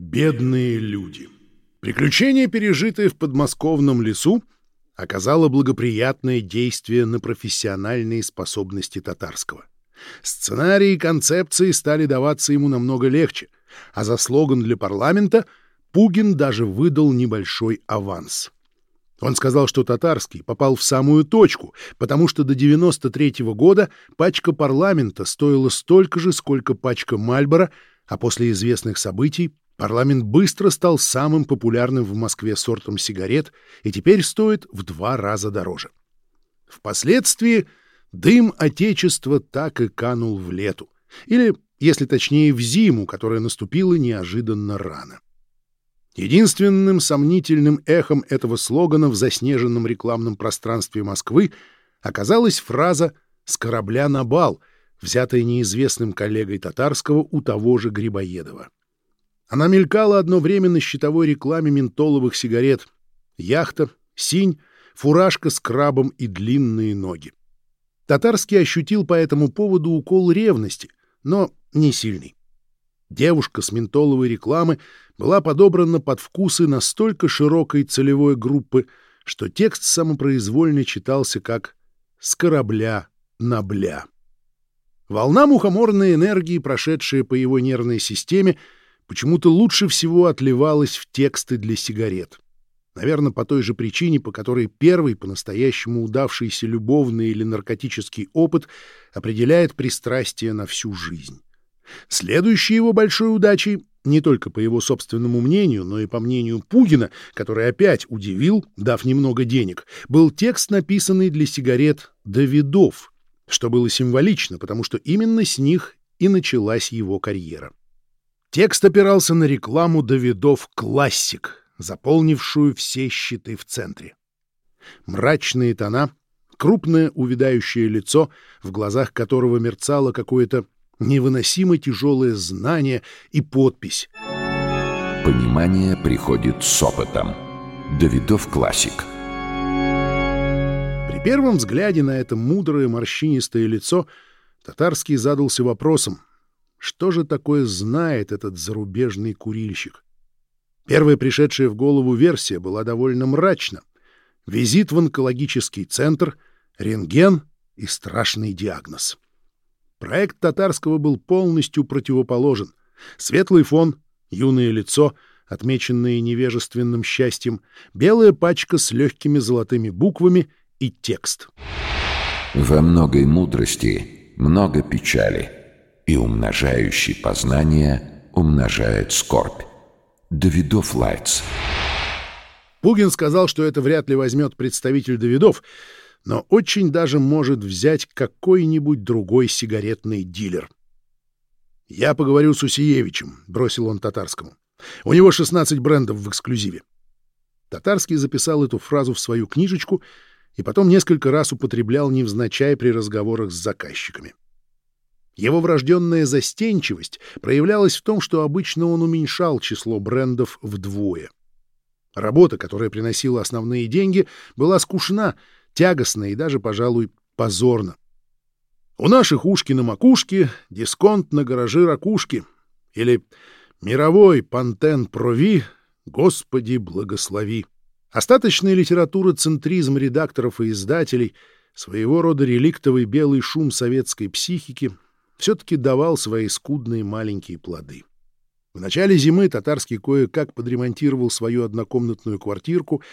Бедные люди. Приключение, пережитое в подмосковном лесу, оказало благоприятное действие на профессиональные способности татарского. Сценарии и концепции стали даваться ему намного легче, а за слоган для парламента Пугин даже выдал небольшой аванс. Он сказал, что татарский попал в самую точку, потому что до 93 -го года пачка парламента стоила столько же, сколько пачка Мальбора, а после известных событий парламент быстро стал самым популярным в Москве сортом сигарет и теперь стоит в два раза дороже. Впоследствии дым Отечества так и канул в лету, или, если точнее, в зиму, которая наступила неожиданно рано. Единственным сомнительным эхом этого слогана в заснеженном рекламном пространстве Москвы оказалась фраза «с корабля на бал», взятая неизвестным коллегой татарского у того же Грибоедова. Она мелькала одно время на щитовой рекламе ментоловых сигарет. Яхта, синь, фуражка с крабом и длинные ноги. Татарский ощутил по этому поводу укол ревности, но не сильный. Девушка с ментоловой рекламы была подобрана под вкусы настолько широкой целевой группы, что текст самопроизвольно читался как «с корабля на бля». Волна мухоморной энергии, прошедшая по его нервной системе, почему-то лучше всего отливалась в тексты для сигарет. Наверное, по той же причине, по которой первый по-настоящему удавшийся любовный или наркотический опыт определяет пристрастие на всю жизнь. Следующей его большой удачей, не только по его собственному мнению, но и по мнению Пугина, который опять удивил, дав немного денег, был текст, написанный для сигарет «Давидов», что было символично, потому что именно с них и началась его карьера. Текст опирался на рекламу «Давидов Классик», заполнившую все щиты в центре. Мрачные тона, крупное увядающее лицо, в глазах которого мерцало какое-то невыносимо тяжелое знание и подпись. Понимание приходит с опытом. Давидов классик. При первом взгляде на это мудрое морщинистое лицо Татарский задался вопросом, что же такое знает этот зарубежный курильщик? Первая пришедшая в голову версия была довольно мрачна. Визит в онкологический центр, рентген и страшный диагноз. Проект Татарского был полностью противоположен. Светлый фон, юное лицо, отмеченное невежественным счастьем, белая пачка с легкими золотыми буквами и текст. «Во многой мудрости много печали, и умножающий познание умножает скорбь». Давидов Лайтс. Пугин сказал, что это вряд ли возьмет представитель Давидов, но очень даже может взять какой-нибудь другой сигаретный дилер. «Я поговорю с Усиевичем», — бросил он татарскому. «У него 16 брендов в эксклюзиве». Татарский записал эту фразу в свою книжечку и потом несколько раз употреблял невзначай при разговорах с заказчиками. Его врожденная застенчивость проявлялась в том, что обычно он уменьшал число брендов вдвое. Работа, которая приносила основные деньги, была скучна — тягостно и даже, пожалуй, позорно. У наших ушки на макушке, дисконт на гаражи ракушки. Или мировой пантен прови, Господи, благослови. Остаточная литература центризм редакторов и издателей, своего рода реликтовый белый шум советской психики, все-таки давал свои скудные маленькие плоды. В начале зимы татарский кое-как подремонтировал свою однокомнатную квартирку —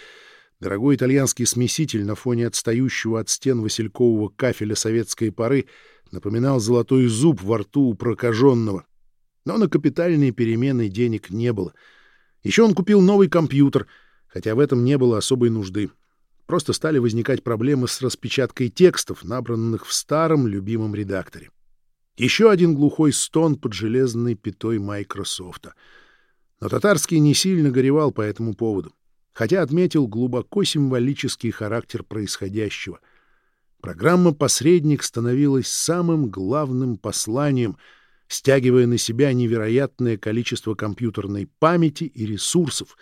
Дорогой итальянский смеситель на фоне отстающего от стен василькового кафеля советской поры напоминал золотой зуб во рту у прокаженного. Но на капитальные перемены денег не было. Еще он купил новый компьютер, хотя в этом не было особой нужды. Просто стали возникать проблемы с распечаткой текстов, набранных в старом любимом редакторе. Еще один глухой стон под железной пятой Майкрософта. Но татарский не сильно горевал по этому поводу хотя отметил глубоко символический характер происходящего. Программа «Посредник» становилась самым главным посланием, стягивая на себя невероятное количество компьютерной памяти и ресурсов,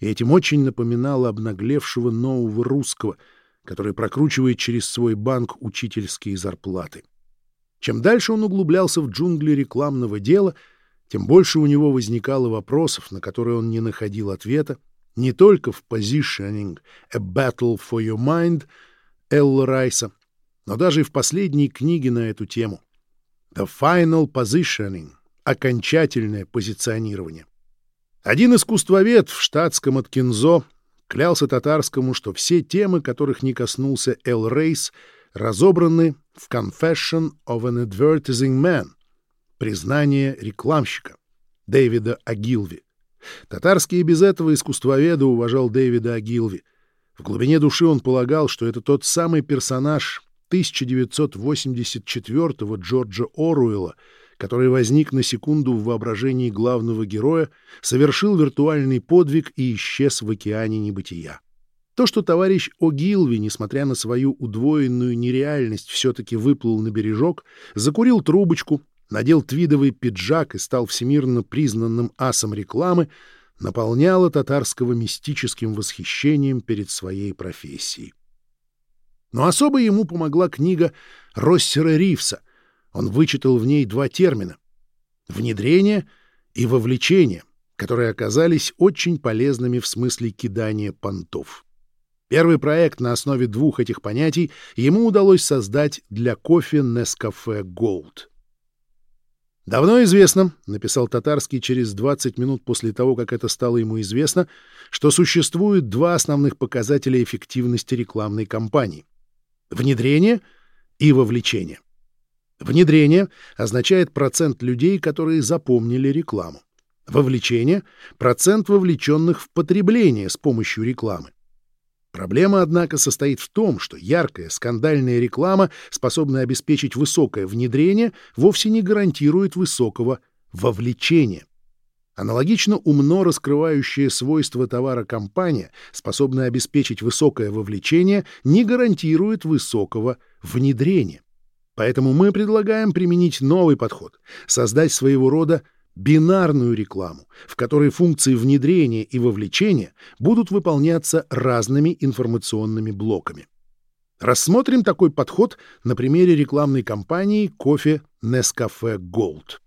и этим очень напоминало обнаглевшего нового русского, который прокручивает через свой банк учительские зарплаты. Чем дальше он углублялся в джунгли рекламного дела, тем больше у него возникало вопросов, на которые он не находил ответа, не только в «Positioning — A Battle for Your Mind» Элла Райса, но даже и в последней книге на эту тему «The Final Positioning» — окончательное позиционирование. Один искусствовед в штатском от Кинзо клялся татарскому, что все темы, которых не коснулся Эл Рейс, разобраны в «Confession of an Advertising Man» — признание рекламщика Дэвида Агилви. Татарский и без этого искусствоведа уважал Дэвида Агилви. В глубине души он полагал, что это тот самый персонаж 1984-го Джорджа Оруэлла, который возник на секунду в воображении главного героя, совершил виртуальный подвиг и исчез в океане небытия. То, что товарищ О'Гилви, несмотря на свою удвоенную нереальность, все-таки выплыл на бережок, закурил трубочку, надел твидовый пиджак и стал всемирно признанным асом рекламы, наполняло татарского мистическим восхищением перед своей профессией. Но особо ему помогла книга Россера Ривса. Он вычитал в ней два термина — внедрение и вовлечение, которые оказались очень полезными в смысле кидания понтов. Первый проект на основе двух этих понятий ему удалось создать для кофе Nescafe Gold. «Давно известно», — написал Татарский через 20 минут после того, как это стало ему известно, что существует два основных показателя эффективности рекламной кампании — внедрение и вовлечение. Внедрение означает процент людей, которые запомнили рекламу. Вовлечение — процент вовлеченных в потребление с помощью рекламы. Проблема, однако, состоит в том, что яркая скандальная реклама, способная обеспечить высокое внедрение, вовсе не гарантирует высокого вовлечения. Аналогично умно раскрывающее свойства товара компания, способная обеспечить высокое вовлечение, не гарантирует высокого внедрения. Поэтому мы предлагаем применить новый подход, создать своего рода бинарную рекламу, в которой функции внедрения и вовлечения будут выполняться разными информационными блоками. Рассмотрим такой подход на примере рекламной кампании кофе Nescafe Gold.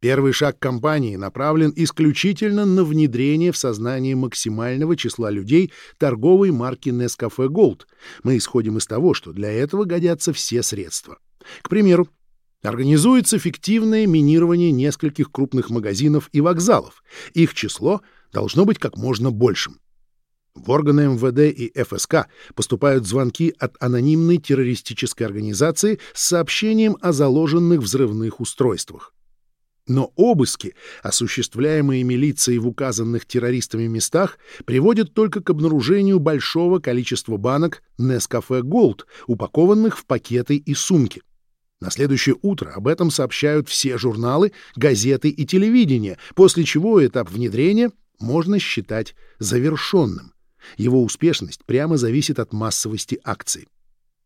Первый шаг кампании направлен исключительно на внедрение в сознание максимального числа людей торговой марки Nescafe Gold. Мы исходим из того, что для этого годятся все средства. К примеру, Организуется фиктивное минирование нескольких крупных магазинов и вокзалов. Их число должно быть как можно большим. В органы МВД и ФСК поступают звонки от анонимной террористической организации с сообщением о заложенных взрывных устройствах. Но обыски, осуществляемые милицией в указанных террористами местах, приводят только к обнаружению большого количества банок Nescafe Gold, упакованных в пакеты и сумки. На следующее утро об этом сообщают все журналы, газеты и телевидение, после чего этап внедрения можно считать завершенным. Его успешность прямо зависит от массовости акций.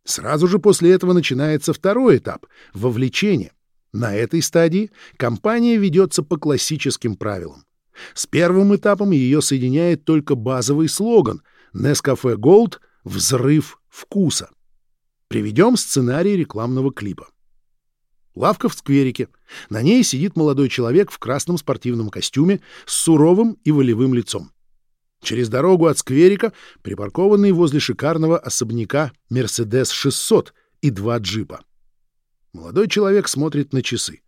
Сразу же после этого начинается второй этап — вовлечение. На этой стадии компания ведется по классическим правилам. С первым этапом ее соединяет только базовый слоган «Nescafe Gold — взрыв вкуса». Приведем сценарий рекламного клипа. Лавка в скверике. На ней сидит молодой человек в красном спортивном костюме с суровым и волевым лицом. Через дорогу от скверика припаркованный возле шикарного особняка «Мерседес 600» и два джипа. Молодой человек смотрит на часы.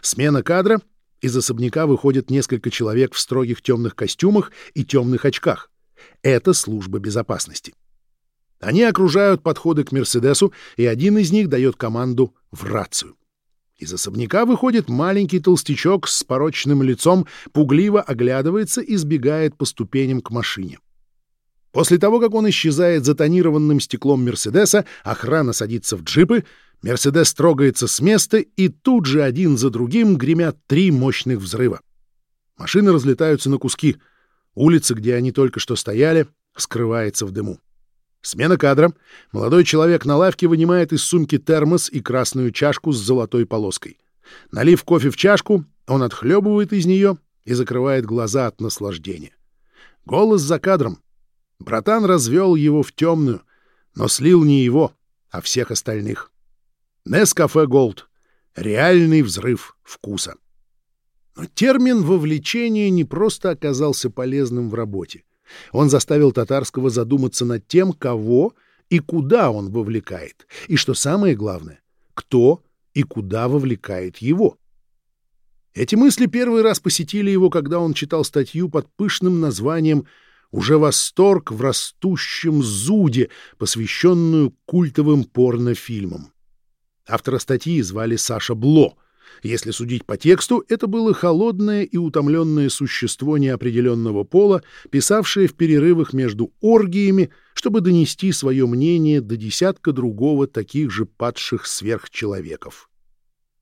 Смена кадра. Из особняка выходит несколько человек в строгих темных костюмах и темных очках. Это служба безопасности. Они окружают подходы к «Мерседесу», и один из них дает команду в рацию. Из особняка выходит маленький толстячок с порочным лицом, пугливо оглядывается и сбегает по ступеням к машине. После того, как он исчезает за тонированным стеклом Мерседеса, охрана садится в джипы, Мерседес трогается с места, и тут же один за другим гремят три мощных взрыва. Машины разлетаются на куски. Улица, где они только что стояли, скрывается в дыму. Смена кадра. Молодой человек на лавке вынимает из сумки термос и красную чашку с золотой полоской. Налив кофе в чашку, он отхлебывает из нее и закрывает глаза от наслаждения. Голос за кадром. Братан развел его в темную, но слил не его, а всех остальных. Нескафе Голд. Реальный взрыв вкуса. Но термин «вовлечение» не просто оказался полезным в работе. Он заставил Татарского задуматься над тем, кого и куда он вовлекает, и, что самое главное, кто и куда вовлекает его. Эти мысли первый раз посетили его, когда он читал статью под пышным названием «Уже восторг в растущем зуде», посвященную культовым порнофильмам. Автора статьи звали Саша Бло. Если судить по тексту, это было холодное и утомленное существо неопределенного пола, писавшее в перерывах между оргиями, чтобы донести свое мнение до десятка другого таких же падших сверхчеловеков.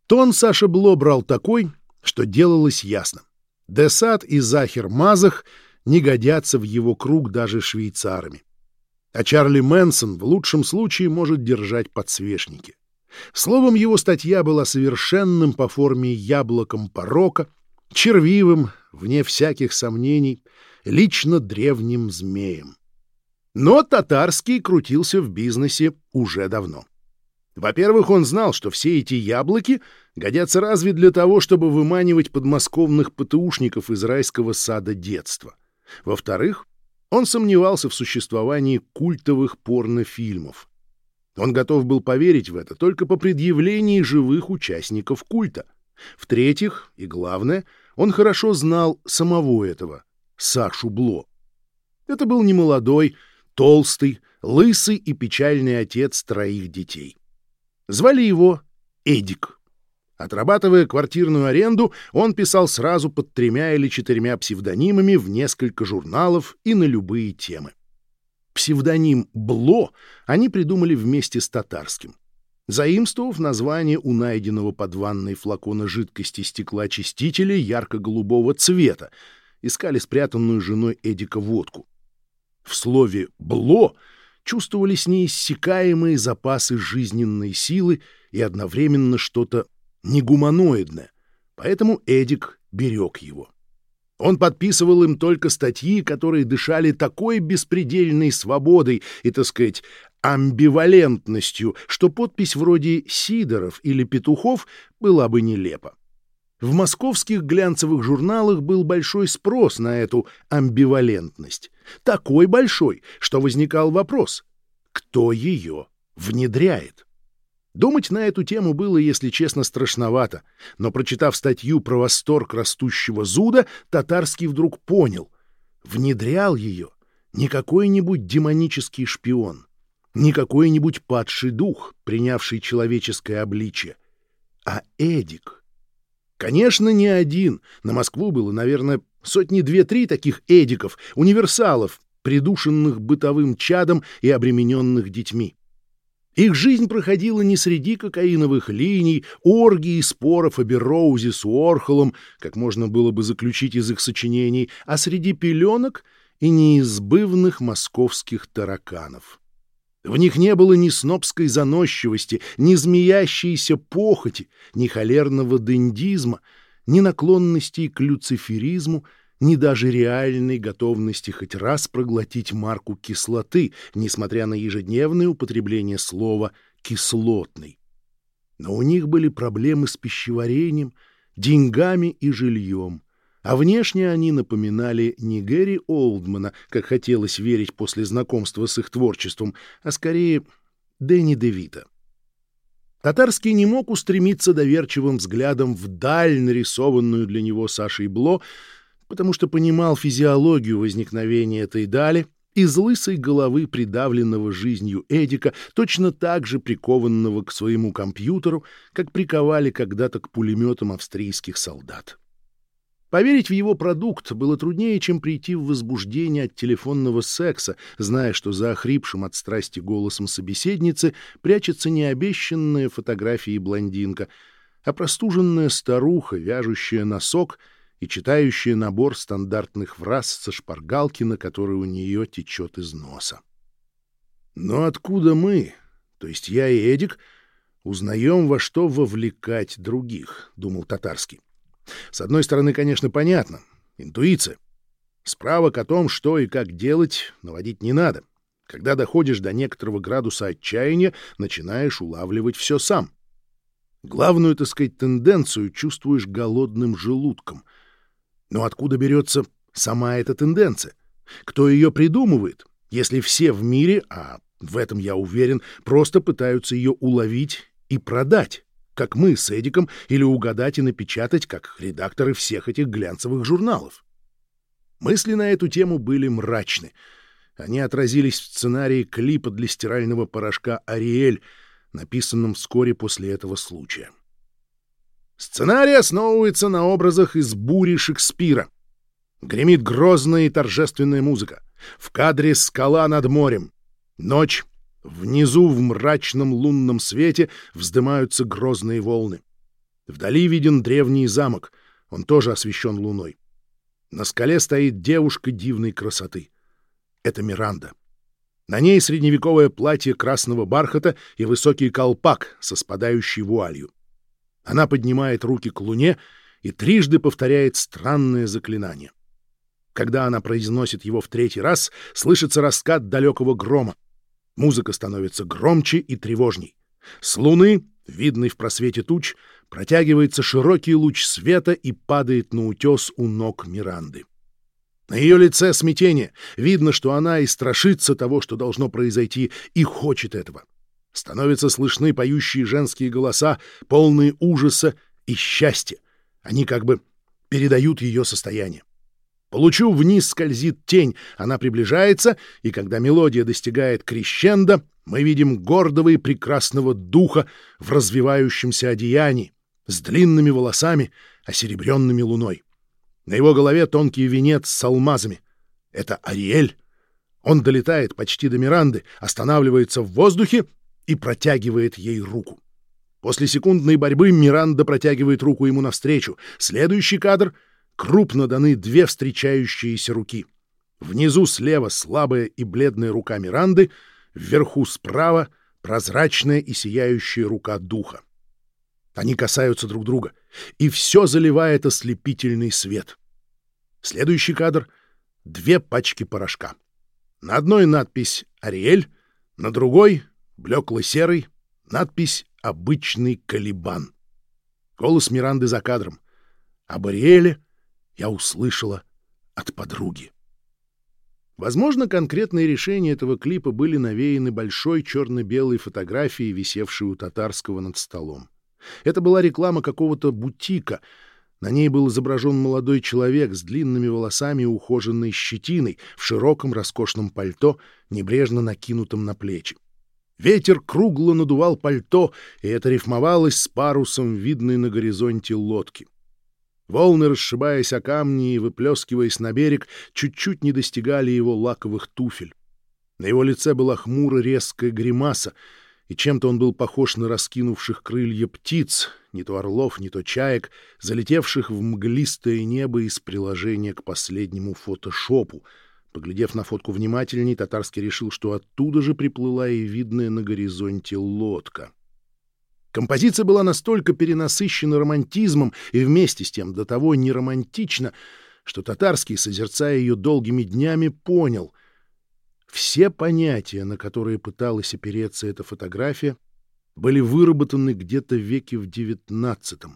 Тон Саша Бло брал такой, что делалось ясно. Десад и Захер Мазах не годятся в его круг даже швейцарами. А Чарли Мэнсон в лучшем случае может держать подсвечники. Словом, его статья была совершенным по форме яблоком порока, червивым, вне всяких сомнений, лично древним змеем. Но татарский крутился в бизнесе уже давно. Во-первых, он знал, что все эти яблоки годятся разве для того, чтобы выманивать подмосковных ПТУшников из райского сада детства. Во-вторых, он сомневался в существовании культовых порнофильмов. Он готов был поверить в это только по предъявлении живых участников культа. В-третьих, и главное, он хорошо знал самого этого, Сашу Бло. Это был немолодой, толстый, лысый и печальный отец троих детей. Звали его Эдик. Отрабатывая квартирную аренду, он писал сразу под тремя или четырьмя псевдонимами в несколько журналов и на любые темы. Псевдоним «Бло» они придумали вместе с татарским. Заимствовав название у найденного под ванной флакона жидкости стеклоочистителя ярко-голубого цвета, искали спрятанную женой Эдика водку. В слове «бло» чувствовались неиссякаемые запасы жизненной силы и одновременно что-то негуманоидное, поэтому Эдик берег его. Он подписывал им только статьи, которые дышали такой беспредельной свободой и, так сказать, амбивалентностью, что подпись вроде «Сидоров» или «Петухов» была бы нелепа. В московских глянцевых журналах был большой спрос на эту амбивалентность. Такой большой, что возникал вопрос, кто ее внедряет? Думать на эту тему было, если честно, страшновато, но, прочитав статью про восторг растущего зуда, Татарский вдруг понял — внедрял ее не какой-нибудь демонический шпион, не какой-нибудь падший дух, принявший человеческое обличие, а Эдик — Конечно, не один. На Москву было, наверное, сотни две-три таких эдиков, универсалов, придушенных бытовым чадом и обремененных детьми. Их жизнь проходила не среди кокаиновых линий, оргий, споров о Берроузе с Уорхолом, как можно было бы заключить из их сочинений, а среди пеленок и неизбывных московских тараканов. В них не было ни снобской заносчивости, ни змеящейся похоти, ни холерного дендизма, ни наклонностей к люциферизму, ни даже реальной готовности хоть раз проглотить марку кислоты, несмотря на ежедневное употребление слова «кислотный». Но у них были проблемы с пищеварением, деньгами и жильем, а внешне они напоминали не Гэри Олдмана, как хотелось верить после знакомства с их творчеством, а скорее Дэнни Девита. Татарский не мог устремиться доверчивым взглядом вдаль нарисованную для него Сашей Бло, потому что понимал физиологию возникновения этой дали из лысой головы придавленного жизнью Эдика, точно так же прикованного к своему компьютеру, как приковали когда-то к пулеметам австрийских солдат. Поверить в его продукт было труднее, чем прийти в возбуждение от телефонного секса, зная, что за охрипшим от страсти голосом собеседницы прячется не обещанная фотография блондинка, а простуженная старуха, вяжущая носок и читающая набор стандартных фраз со шпаргалки, на которой у нее течет из носа. Но откуда мы, то есть я и Эдик, узнаем, во что вовлекать других, — думал Татарский. С одной стороны, конечно, понятно. Интуиция. Справок о том, что и как делать, наводить не надо. Когда доходишь до некоторого градуса отчаяния, начинаешь улавливать все сам. Главную, так сказать, тенденцию чувствуешь голодным желудком. Но откуда берется сама эта тенденция? Кто ее придумывает, если все в мире, а в этом я уверен, просто пытаются ее уловить и продать, как мы с Эдиком, или угадать и напечатать, как редакторы всех этих глянцевых журналов? Мысли на эту тему были мрачны. Они отразились в сценарии клипа для стирального порошка «Ариэль», написанном вскоре после этого случая. Сценарий основывается на образах из бури Шекспира. Гремит грозная и торжественная музыка. В кадре скала над морем. Ночь. Внизу в мрачном лунном свете вздымаются грозные волны. Вдали виден древний замок. Он тоже освещен луной. На скале стоит девушка дивной красоты. Это Миранда. На ней средневековое платье красного бархата и высокий колпак со спадающей вуалью. Она поднимает руки к луне и трижды повторяет странное заклинание. Когда она произносит его в третий раз, слышится раскат далекого грома. Музыка становится громче и тревожней. С луны, видный в просвете туч, протягивается широкий луч света и падает на утес у ног Миранды. На ее лице смятение. Видно, что она и страшится того, что должно произойти, и хочет этого. Становятся слышны поющие женские голоса, полные ужаса и счастья. Они как бы передают ее состояние. Получу вниз скользит тень, она приближается, и когда мелодия достигает крещенда, мы видим гордого и прекрасного духа в развивающемся одеянии, с длинными волосами, осеребренными луной. На его голове тонкий венец с алмазами. Это Ариэль. Он долетает почти до Миранды, останавливается в воздухе и протягивает ей руку. После секундной борьбы Миранда протягивает руку ему навстречу. Следующий кадр — крупно даны две встречающиеся руки. Внизу слева слабая и бледная рука Миранды, вверху справа прозрачная и сияющая рука духа. Они касаются друг друга, и все заливает ослепительный свет. Следующий кадр — две пачки порошка. На одной надпись «Ариэль», на другой — блекло-серый, надпись «Обычный колебан». Голос Миранды за кадром. Об Ариэле я услышала от подруги. Возможно, конкретные решения этого клипа были навеяны большой черно-белой фотографией, висевшей у татарского над столом. Это была реклама какого-то бутика. На ней был изображен молодой человек с длинными волосами и ухоженной щетиной в широком роскошном пальто, небрежно накинутом на плечи. Ветер кругло надувал пальто, и это рифмовалось с парусом, видной на горизонте лодки. Волны, расшибаясь о камни и выплескиваясь на берег, чуть-чуть не достигали его лаковых туфель. На его лице была хмуро резкая гримаса — и чем-то он был похож на раскинувших крылья птиц, не то орлов, не то чаек, залетевших в мглистое небо из приложения к последнему фотошопу. Поглядев на фотку внимательней, Татарский решил, что оттуда же приплыла и видная на горизонте лодка. Композиция была настолько перенасыщена романтизмом и вместе с тем до того неромантична, что Татарский, созерцая ее долгими днями, понял — все понятия, на которые пыталась опереться эта фотография, были выработаны где-то веке в XIX.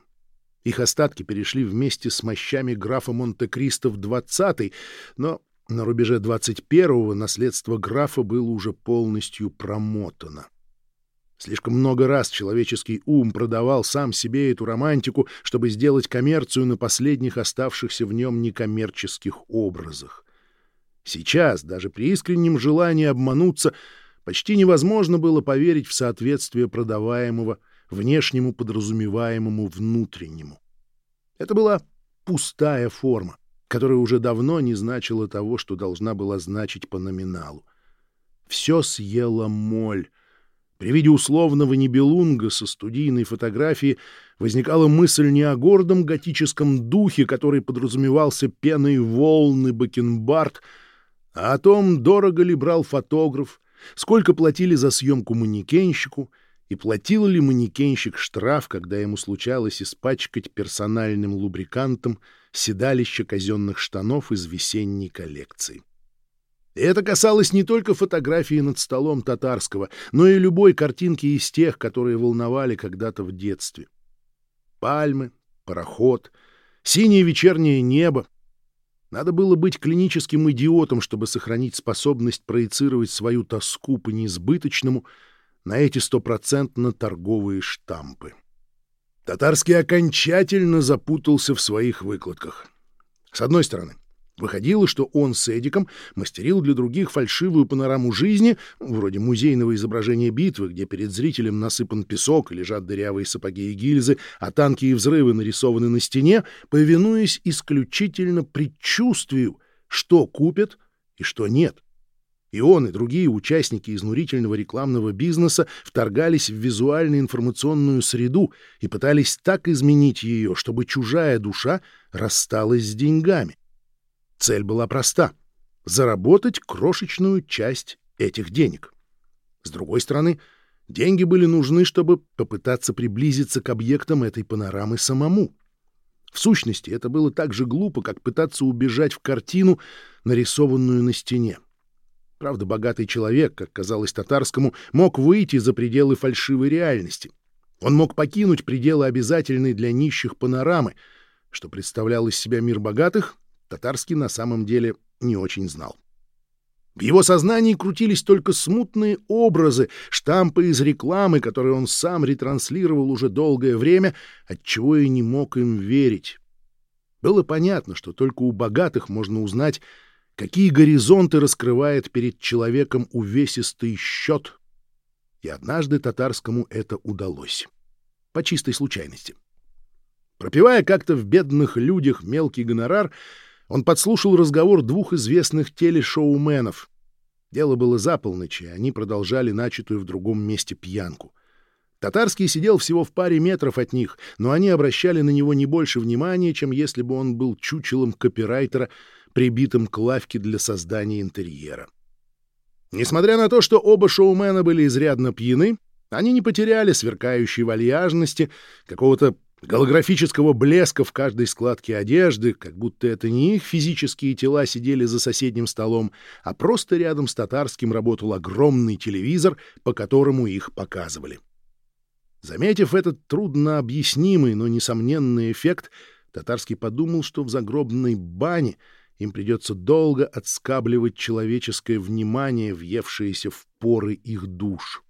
Их остатки перешли вместе с мощами графа Монте-Кристо в XX, но на рубеже XXI наследство графа было уже полностью промотано. Слишком много раз человеческий ум продавал сам себе эту романтику, чтобы сделать коммерцию на последних оставшихся в нем некоммерческих образах. Сейчас, даже при искреннем желании обмануться, почти невозможно было поверить в соответствие продаваемого внешнему подразумеваемому внутреннему. Это была пустая форма, которая уже давно не значила того, что должна была значить по номиналу. Все съела моль. При виде условного небелунга со студийной фотографии возникала мысль не о гордом готическом духе, который подразумевался пеной волны бакенбард, а о том, дорого ли брал фотограф, сколько платили за съемку манекенщику и платил ли манекенщик штраф, когда ему случалось испачкать персональным лубрикантом седалище казенных штанов из весенней коллекции. И это касалось не только фотографии над столом татарского, но и любой картинки из тех, которые волновали когда-то в детстве. Пальмы, пароход, синее вечернее небо. Надо было быть клиническим идиотом, чтобы сохранить способность проецировать свою тоску по неизбыточному на эти стопроцентно торговые штампы. Татарский окончательно запутался в своих выкладках. С одной стороны, Выходило, что он с Эдиком мастерил для других фальшивую панораму жизни, вроде музейного изображения битвы, где перед зрителем насыпан песок, лежат дырявые сапоги и гильзы, а танки и взрывы нарисованы на стене, повинуясь исключительно предчувствию, что купят и что нет. И он, и другие участники изнурительного рекламного бизнеса вторгались в визуально-информационную среду и пытались так изменить ее, чтобы чужая душа рассталась с деньгами. Цель была проста — заработать крошечную часть этих денег. С другой стороны, деньги были нужны, чтобы попытаться приблизиться к объектам этой панорамы самому. В сущности, это было так же глупо, как пытаться убежать в картину, нарисованную на стене. Правда, богатый человек, как казалось татарскому, мог выйти за пределы фальшивой реальности. Он мог покинуть пределы обязательной для нищих панорамы, что представлял из себя мир богатых, Татарский на самом деле не очень знал. В его сознании крутились только смутные образы, штампы из рекламы, которые он сам ретранслировал уже долгое время, отчего и не мог им верить. Было понятно, что только у богатых можно узнать, какие горизонты раскрывает перед человеком увесистый счет. И однажды татарскому это удалось. По чистой случайности. Пропивая как-то в бедных людях мелкий гонорар, он подслушал разговор двух известных телешоуменов. Дело было за полночь, и они продолжали начатую в другом месте пьянку. Татарский сидел всего в паре метров от них, но они обращали на него не больше внимания, чем если бы он был чучелом копирайтера, прибитым к лавке для создания интерьера. Несмотря на то, что оба шоумена были изрядно пьяны, они не потеряли сверкающей вальяжности, какого-то голографического блеска в каждой складке одежды, как будто это не их физические тела сидели за соседним столом, а просто рядом с татарским работал огромный телевизор, по которому их показывали. Заметив этот труднообъяснимый, но несомненный эффект, татарский подумал, что в загробной бане им придется долго отскабливать человеческое внимание, въевшееся в поры их душ.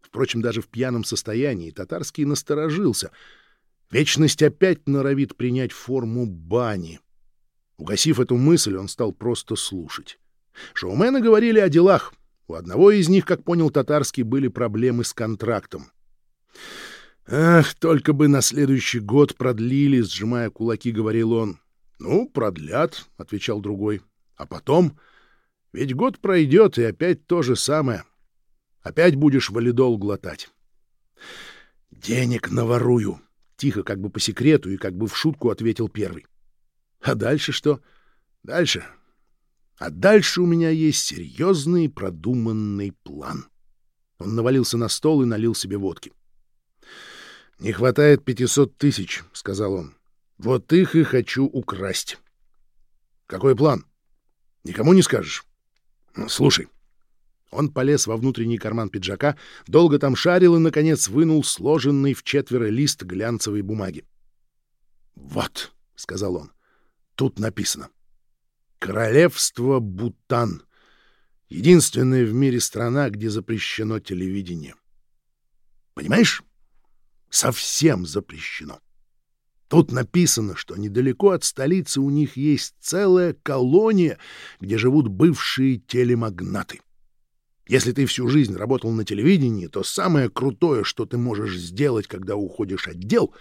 Впрочем, даже в пьяном состоянии татарский насторожился — Вечность опять норовит принять форму бани. Угасив эту мысль, он стал просто слушать. Шоумены говорили о делах. У одного из них, как понял татарский, были проблемы с контрактом. «Ах, только бы на следующий год продлили», — сжимая кулаки, говорил он. «Ну, продлят», — отвечал другой. «А потом? Ведь год пройдет, и опять то же самое. Опять будешь валидол глотать». «Денег наворую», Тихо, как бы по секрету и как бы в шутку ответил первый. А дальше что? Дальше. А дальше у меня есть серьезный продуманный план. Он навалился на стол и налил себе водки. «Не хватает пятисот тысяч», — сказал он. «Вот их и хочу украсть». «Какой план? Никому не скажешь?» «Слушай, он полез во внутренний карман пиджака, долго там шарил и, наконец, вынул сложенный в четверо лист глянцевой бумаги. «Вот», — сказал он, — «тут написано. Королевство Бутан. Единственная в мире страна, где запрещено телевидение. Понимаешь? Совсем запрещено. Тут написано, что недалеко от столицы у них есть целая колония, где живут бывшие телемагнаты. Если ты всю жизнь работал на телевидении, то самое крутое, что ты можешь сделать, когда уходишь от дел,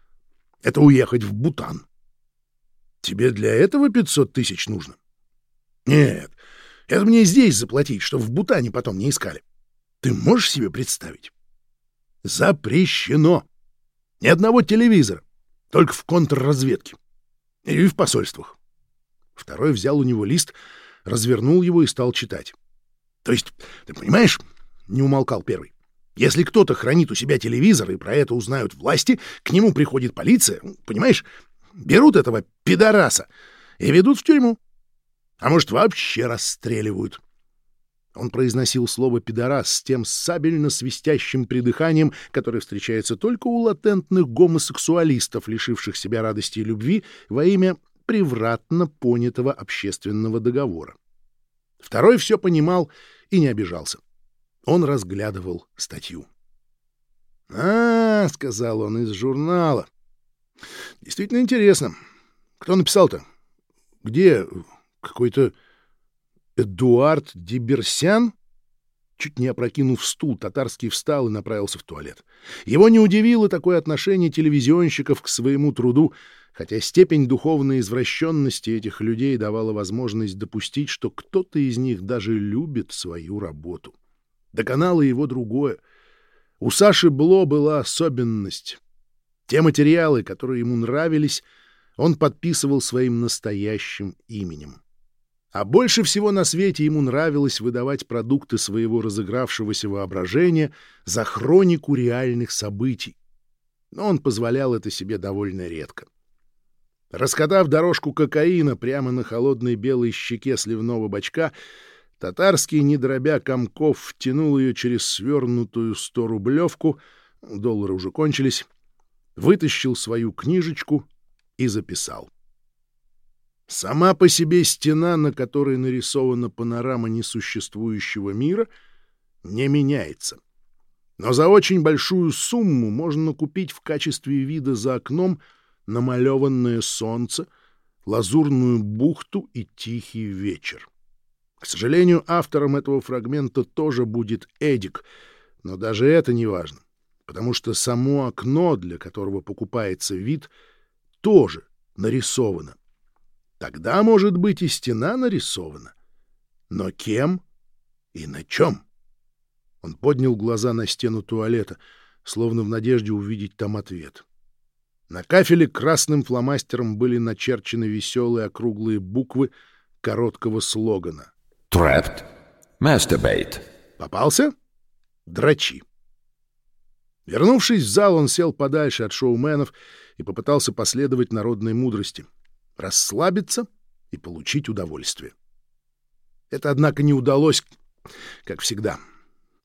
— это уехать в Бутан. Тебе для этого 500 тысяч нужно? Нет, это мне здесь заплатить, что в Бутане потом не искали. Ты можешь себе представить? Запрещено. Ни одного телевизора, только в контрразведке. И в посольствах. Второй взял у него лист, развернул его и стал читать. То есть, ты понимаешь, не умолкал первый. Если кто-то хранит у себя телевизор, и про это узнают власти, к нему приходит полиция, понимаешь, берут этого пидораса и ведут в тюрьму. А может, вообще расстреливают. Он произносил слово «пидорас» с тем сабельно-свистящим придыханием, которое встречается только у латентных гомосексуалистов, лишивших себя радости и любви во имя превратно понятого общественного договора. Второй все понимал и не обижался. Он разглядывал статью. «А, — сказал он из журнала. — Действительно интересно. Кто написал-то? Где какой-то Эдуард Диберсян? Чуть не опрокинув стул, татарский встал и направился в туалет. Его не удивило такое отношение телевизионщиков к своему труду, хотя степень духовной извращенности этих людей давала возможность допустить, что кто-то из них даже любит свою работу. Доконало его другое. У Саши Бло была особенность. Те материалы, которые ему нравились, он подписывал своим настоящим именем. А больше всего на свете ему нравилось выдавать продукты своего разыгравшегося воображения за хронику реальных событий. Но он позволял это себе довольно редко. Раскатав дорожку кокаина прямо на холодной белой щеке сливного бачка, татарский, не дробя комков, втянул ее через свернутую сто-рублевку, доллары уже кончились, вытащил свою книжечку и записал. Сама по себе стена, на которой нарисована панорама несуществующего мира, не меняется. Но за очень большую сумму можно купить в качестве вида за окном намалеванное солнце, лазурную бухту и тихий вечер. К сожалению, автором этого фрагмента тоже будет Эдик, но даже это не важно, потому что само окно, для которого покупается вид, тоже нарисовано. Тогда, может быть, и стена нарисована. Но кем и на чем? Он поднял глаза на стену туалета, словно в надежде увидеть там ответ. На кафеле красным фломастером были начерчены веселые округлые буквы короткого слогана. «Trapped. Masturbate». «Попался? Драчи». Вернувшись в зал, он сел подальше от шоуменов и попытался последовать народной мудрости — расслабиться и получить удовольствие. Это, однако, не удалось, как всегда.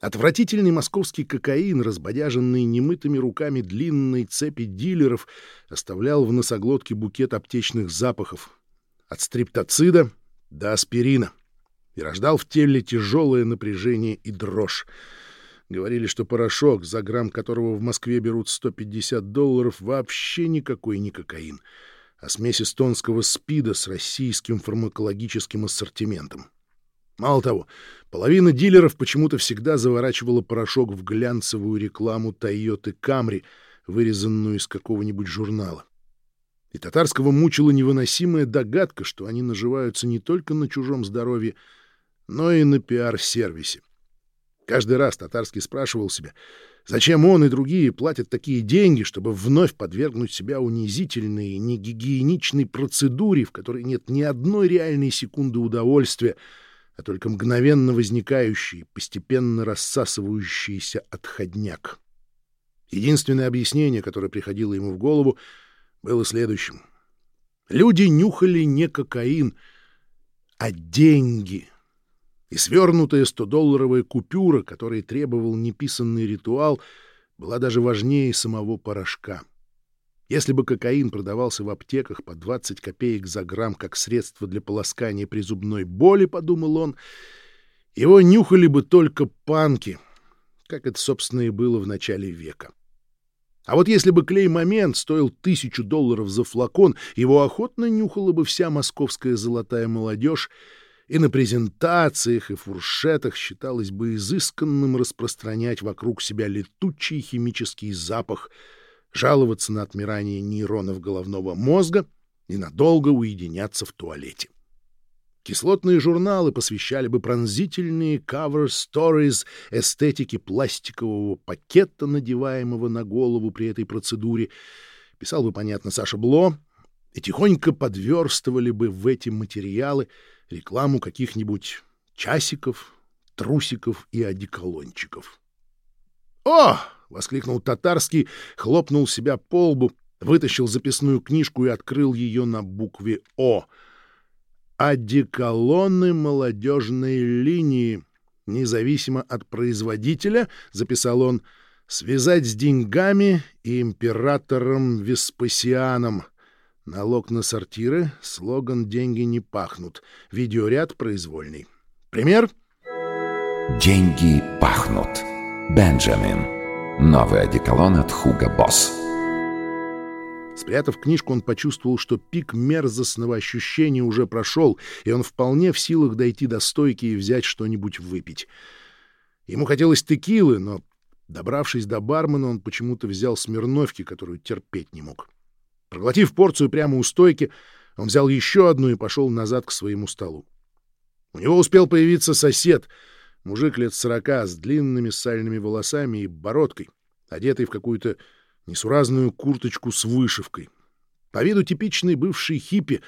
Отвратительный московский кокаин, разбодяженный немытыми руками длинной цепи дилеров, оставлял в носоглотке букет аптечных запахов. От стриптоцида до аспирина. И рождал в теле тяжелое напряжение и дрожь. Говорили, что порошок, за грамм которого в Москве берут 150 долларов, вообще никакой не кокаин — а смесь эстонского спида с российским фармакологическим ассортиментом. Мало того, половина дилеров почему-то всегда заворачивала порошок в глянцевую рекламу Toyota Camry, вырезанную из какого-нибудь журнала. И татарского мучила невыносимая догадка, что они наживаются не только на чужом здоровье, но и на пиар-сервисе. Каждый раз татарский спрашивал себя — Зачем он и другие платят такие деньги, чтобы вновь подвергнуть себя унизительной, негигиеничной процедуре, в которой нет ни одной реальной секунды удовольствия, а только мгновенно возникающий, постепенно рассасывающийся отходняк? Единственное объяснение, которое приходило ему в голову, было следующим. Люди нюхали не кокаин, а деньги — и свернутая 100-долларовая купюра, которой требовал неписанный ритуал, была даже важнее самого порошка. Если бы кокаин продавался в аптеках по 20 копеек за грамм как средство для полоскания при зубной боли, подумал он, его нюхали бы только панки, как это, собственно, и было в начале века. А вот если бы клей-момент стоил тысячу долларов за флакон, его охотно нюхала бы вся московская золотая молодежь, и на презентациях и фуршетах считалось бы изысканным распространять вокруг себя летучий химический запах, жаловаться на отмирание нейронов головного мозга и надолго уединяться в туалете. Кислотные журналы посвящали бы пронзительные cover stories эстетики пластикового пакета, надеваемого на голову при этой процедуре. Писал бы, понятно, Саша Бло, и тихонько подверстывали бы в эти материалы — рекламу каких-нибудь часиков, трусиков и одеколончиков. «О!» — воскликнул татарский, хлопнул себя по лбу, вытащил записную книжку и открыл ее на букве «О». «Одеколоны молодежной линии, независимо от производителя», — записал он, — «связать с деньгами и императором Веспасианом». Налог на сортиры, слоган «Деньги не пахнут», видеоряд произвольный. Пример? «Деньги пахнут». Бенджамин. Новый одеколон от Хуга Босс. Спрятав книжку, он почувствовал, что пик мерзостного ощущения уже прошел, и он вполне в силах дойти до стойки и взять что-нибудь выпить. Ему хотелось текилы, но, добравшись до бармена, он почему-то взял смирновки, которую терпеть не мог. Проглотив порцию прямо у стойки, он взял еще одну и пошел назад к своему столу. У него успел появиться сосед, мужик лет сорока с длинными сальными волосами и бородкой, одетый в какую-то несуразную курточку с вышивкой. По виду типичный бывший хиппи,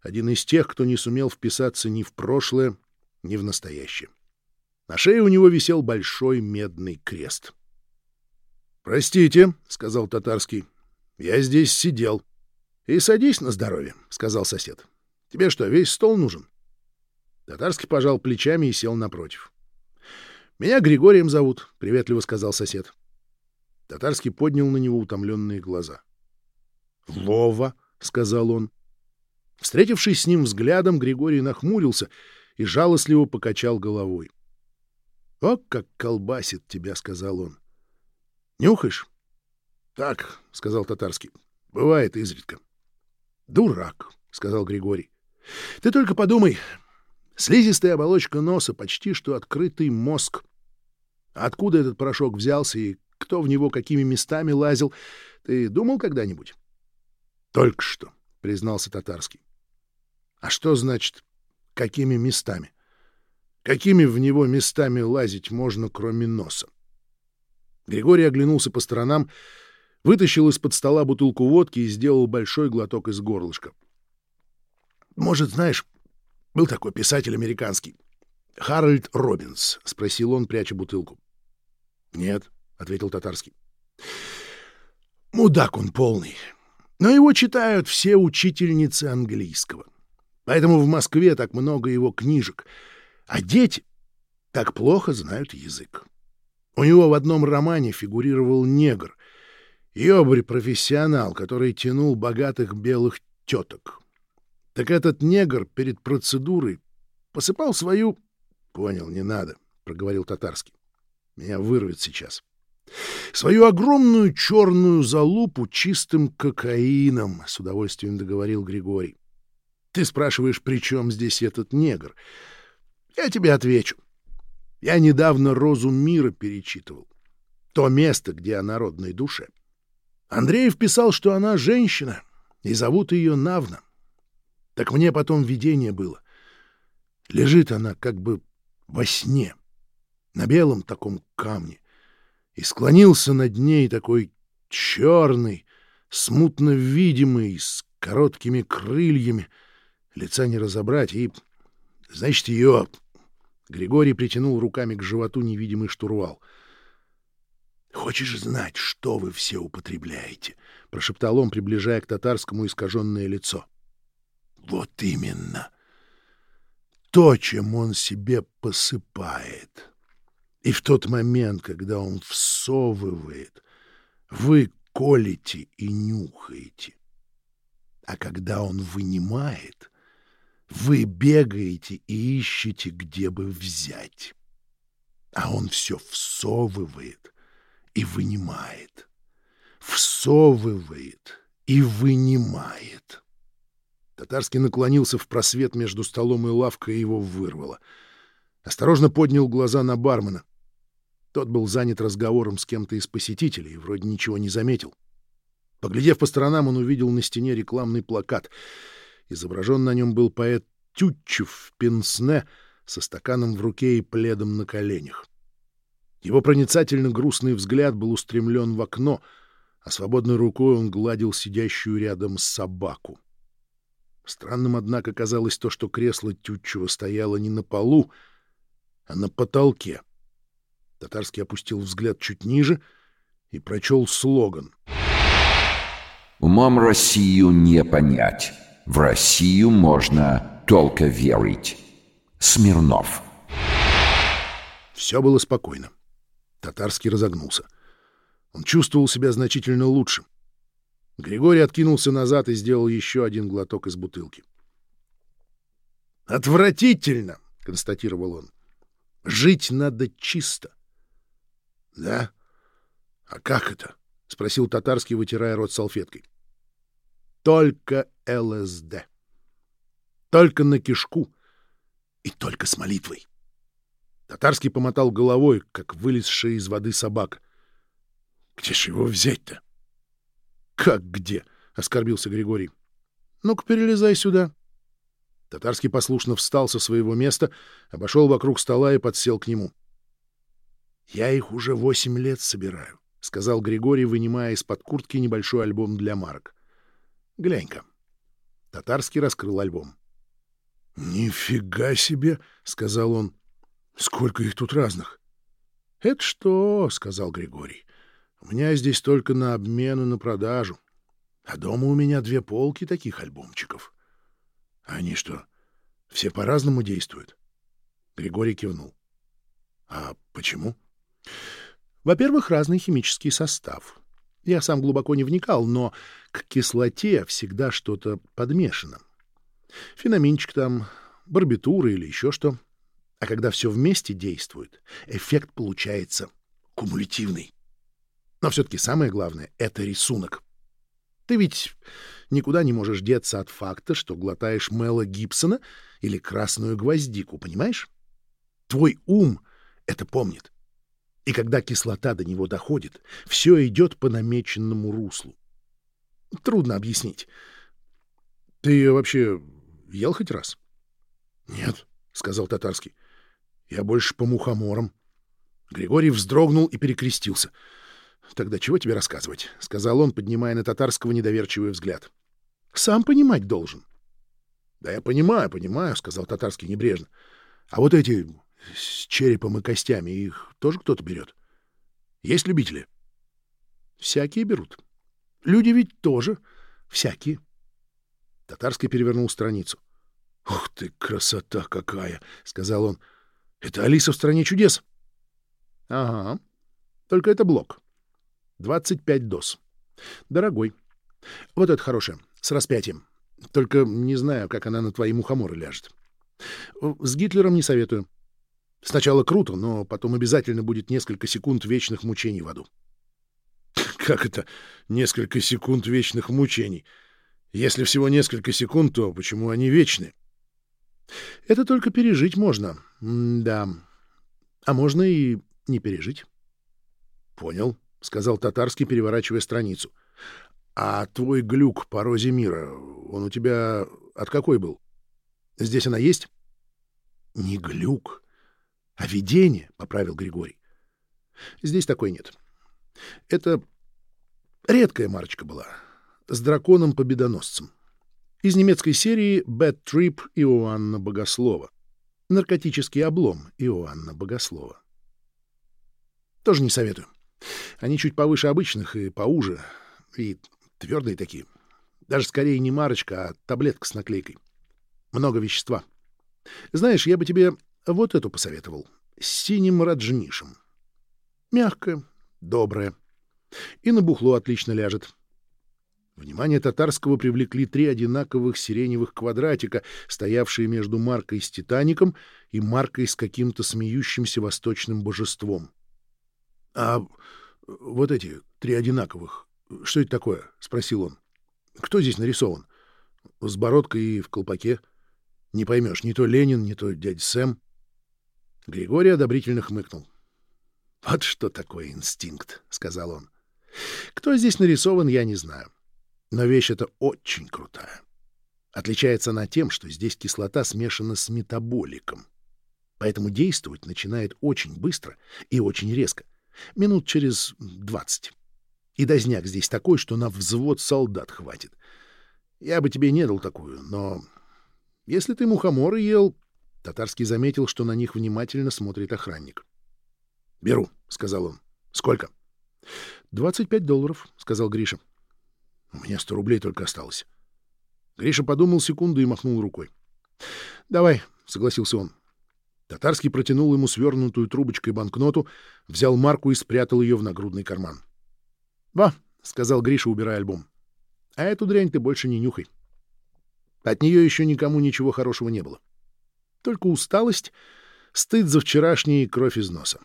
один из тех, кто не сумел вписаться ни в прошлое, ни в настоящее. На шее у него висел большой медный крест. «Простите», — сказал татарский, — «я здесь сидел». — И садись на здоровье, — сказал сосед. — Тебе что, весь стол нужен? Татарский пожал плечами и сел напротив. — Меня Григорием зовут, — приветливо сказал сосед. Татарский поднял на него утомленные глаза. — Вова, — сказал он. Встретившись с ним взглядом, Григорий нахмурился и жалостливо покачал головой. — О, как колбасит тебя, — сказал он. — Нюхаешь? — Так, — сказал Татарский. — Бывает изредка. — «Дурак», — сказал Григорий. «Ты только подумай. Слизистая оболочка носа, почти что открытый мозг. Откуда этот порошок взялся и кто в него какими местами лазил, ты думал когда-нибудь?» «Только что», — признался Татарский. «А что значит «какими местами»? Какими в него местами лазить можно, кроме носа?» Григорий оглянулся по сторонам, — вытащил из-под стола бутылку водки и сделал большой глоток из горлышка. «Может, знаешь, был такой писатель американский. Харальд Робинс?» — спросил он, пряча бутылку. «Нет», — ответил татарский. «Мудак он полный. Но его читают все учительницы английского. Поэтому в Москве так много его книжек. А дети так плохо знают язык. У него в одном романе фигурировал негр, Ёбрь-профессионал, который тянул богатых белых теток. Так этот негр перед процедурой посыпал свою... — Понял, не надо, — проговорил татарский. — Меня вырвет сейчас. Свою огромную черную залупу чистым кокаином, — с удовольствием договорил Григорий. — Ты спрашиваешь, при чем здесь этот негр? Я тебе отвечу. Я недавно «Розу мира» перечитывал. То место, где о народной душе. — Андреев писал, что она женщина, и зовут ее Навна. Так мне потом видение было. Лежит она как бы во сне, на белом таком камне, и склонился над ней такой черный, смутно видимый, с короткими крыльями, лица не разобрать, и, значит, ее... Григорий притянул руками к животу невидимый штурвал — «Хочешь знать, что вы все употребляете?» — прошептал он, приближая к татарскому искаженное лицо. «Вот именно. То, чем он себе посыпает. И в тот момент, когда он всовывает, вы колите и нюхаете. А когда он вынимает, вы бегаете и ищете, где бы взять. А он все всовывает — и вынимает, всовывает и вынимает. Татарский наклонился в просвет между столом и лавкой, и его вырвало. Осторожно поднял глаза на бармена. Тот был занят разговором с кем-то из посетителей и вроде ничего не заметил. Поглядев по сторонам, он увидел на стене рекламный плакат. Изображен на нем был поэт Тютчев в пенсне со стаканом в руке и пледом на коленях. Его проницательно грустный взгляд был устремлен в окно, а свободной рукой он гладил сидящую рядом собаку. Странным, однако, казалось то, что кресло Тютчева стояло не на полу, а на потолке. Татарский опустил взгляд чуть ниже и прочел слоган. «Умом Россию не понять. В Россию можно только верить. Смирнов. Все было спокойно. Татарский разогнулся. Он чувствовал себя значительно лучше. Григорий откинулся назад и сделал еще один глоток из бутылки. «Отвратительно!» — констатировал он. «Жить надо чисто». «Да? А как это?» — спросил Татарский, вытирая рот салфеткой. «Только ЛСД. Только на кишку и только с молитвой». Татарский помотал головой, как вылезшая из воды собака. «Где ж его взять-то?» «Как где?» — оскорбился Григорий. «Ну-ка, перелезай сюда». Татарский послушно встал со своего места, обошел вокруг стола и подсел к нему. «Я их уже восемь лет собираю», — сказал Григорий, вынимая из-под куртки небольшой альбом для марок. «Глянь-ка». Татарский раскрыл альбом. «Нифига себе!» — сказал он. «Сколько их тут разных!» «Это что?» — сказал Григорий. «У меня здесь только на обмен и на продажу. А дома у меня две полки таких альбомчиков. Они что, все по-разному действуют? Григорий кивнул. А почему? Во-первых, разный химический состав. Я сам глубоко не вникал, но к кислоте всегда что-то подмешано. Феноминчик там, барбитура или еще что. А когда все вместе действует, эффект получается кумулятивный. Но все-таки самое главное — это рисунок. Ты ведь никуда не можешь деться от факта, что глотаешь Мэла Гибсона или красную гвоздику, понимаешь? Твой ум это помнит. И когда кислота до него доходит, все идет по намеченному руслу. Трудно объяснить. Ты вообще ел хоть раз? — Нет, — сказал Татарский. — Я больше по мухоморам. Григорий вздрогнул и перекрестился — Тогда чего тебе рассказывать? — сказал он, поднимая на татарского недоверчивый взгляд. — Сам понимать должен. — Да я понимаю, понимаю, — сказал татарский небрежно. — А вот эти с черепом и костями, их тоже кто-то берет? Есть любители? — Всякие берут. Люди ведь тоже всякие. Татарский перевернул страницу. — Ух ты, красота какая! — сказал он. — Это Алиса в стране чудес. — Ага. Только это блок. 25 доз. Дорогой. Вот это хорошая, с распятием. Только не знаю, как она на твои мухоморы ляжет. С Гитлером не советую. Сначала круто, но потом обязательно будет несколько секунд вечных мучений в аду. Как это несколько секунд вечных мучений? Если всего несколько секунд, то почему они вечны? Это только пережить можно. Да. А можно и не пережить. Понял. — сказал татарский, переворачивая страницу. — А твой глюк по розе мира, он у тебя от какой был? Здесь она есть? — Не глюк, а видение, — поправил Григорий. — Здесь такой нет. Это редкая марочка была, с драконом-победоносцем. Из немецкой серии «Bad Trip» Иоанна Богослова. Наркотический облом Иоанна Богослова. Тоже не советую. Они чуть повыше обычных и поуже, и твердые такие. Даже скорее не марочка, а таблетка с наклейкой. Много вещества. Знаешь, я бы тебе вот эту посоветовал. С синим раджнишем. Мягкая, добрая. И на бухло отлично ляжет. Внимание татарского привлекли три одинаковых сиреневых квадратика, стоявшие между маркой с «Титаником» и маркой с каким-то смеющимся восточным божеством. — А вот эти три одинаковых, что это такое? — спросил он. — Кто здесь нарисован? С бородкой и в колпаке. Не поймешь, не то Ленин, не то дядя Сэм. Григорий одобрительно хмыкнул. — Вот что такое инстинкт, — сказал он. — Кто здесь нарисован, я не знаю. Но вещь эта очень крутая. Отличается она тем, что здесь кислота смешана с метаболиком. Поэтому действовать начинает очень быстро и очень резко. Минут через двадцать. И дозняк здесь такой, что на взвод солдат хватит. Я бы тебе не дал такую, но если ты мухоморы ел... Татарский заметил, что на них внимательно смотрит охранник. — Беру, — сказал он. — Сколько? — Двадцать пять долларов, — сказал Гриша. — У меня сто рублей только осталось. Гриша подумал секунду и махнул рукой. Давай, — согласился он. Татарский протянул ему свернутую трубочкой банкноту, взял марку и спрятал ее в нагрудный карман. — Ва, — сказал Гриша, убирая альбом. — А эту дрянь ты больше не нюхай. От нее еще никому ничего хорошего не было. Только усталость, стыд за вчерашний и кровь из носа.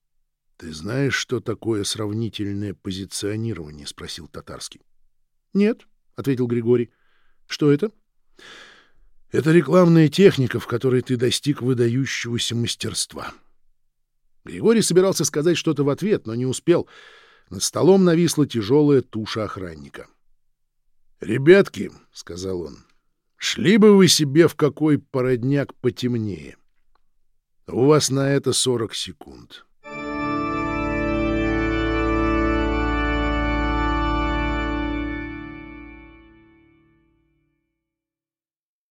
— Ты знаешь, что такое сравнительное позиционирование? — спросил Татарский. — Нет, — ответил Григорий. — Что это? — Это рекламная техника, в которой ты достиг выдающегося мастерства. Григорий собирался сказать что-то в ответ, но не успел. Над столом нависла тяжелая туша охранника. — Ребятки, — сказал он, — шли бы вы себе в какой породняк потемнее. У вас на это сорок секунд. —